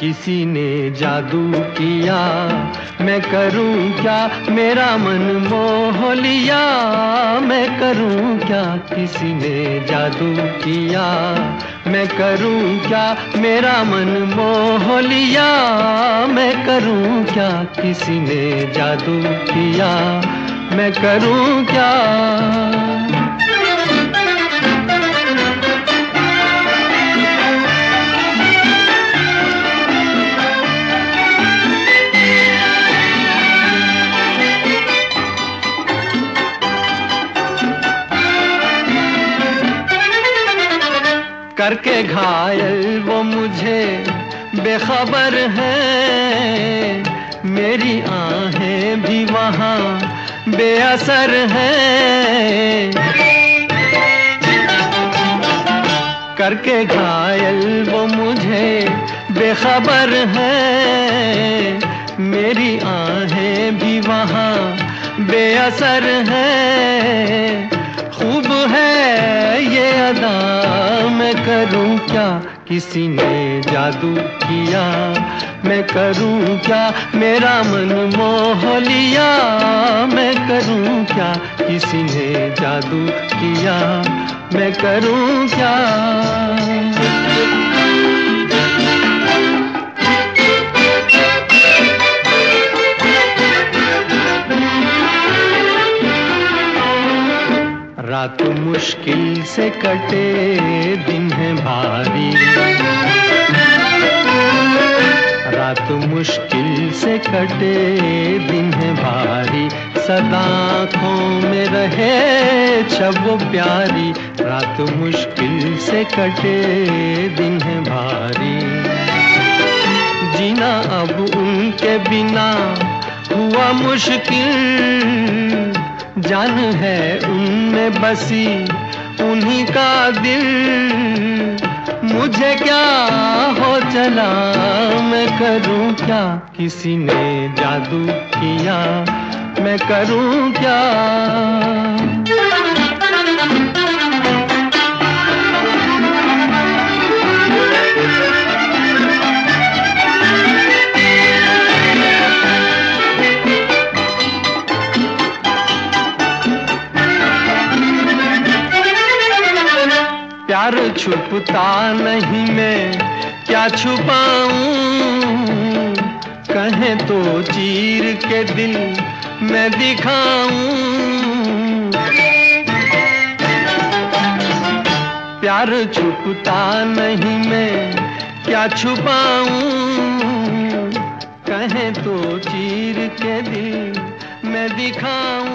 किसी ने जादू किया, मैं करूँ क्या? मेरा मन मोह लिया, मैं करूँ क्या? किसी ने जादू किया, मैं करूँ क्या? मेरा मन मोह लिया, मैं करूँ क्या? किसी ने जादू किया, मैं करूँ क्या? करके घायल वो मुझे बेखबर है। मेरी आहें भी वहाँ बेअसर है। करके घायल वो मुझे बेखबर है। मेरी आहें भी वहाँ बेअसर है। करूँ क्या? किसी ने जादू किया। मैं करूँ क्या? मेरा मन मोह लिया। मैं करूँ क्या? किसी ने जादू किया। मैं करूँ क्या? रात मुश्किल से कटे, दिन है भारी। रात मुश्किल से कटे, दिन है भारी। सदा आँखों में रहे छब प्यारी। रात मुश्किल से कटे, दिन है भारी। जीना अब उनके बिना हुआ मुश्किल। जान है उनमें बसी उन्हीं का दिल। मुझे क्या हो चला, मैं करूँ क्या? किसी ने जादू किया, मैं करूँ क्या? प्यार छुपता नहीं मैं, क्या छुपाऊं? कहें तो चीर के दिल मैं दिखाऊँ। प्यार छुपता नहीं मैं, क्या छुपाऊं? कहें तो चीर के दिल मैं दिखाऊँ।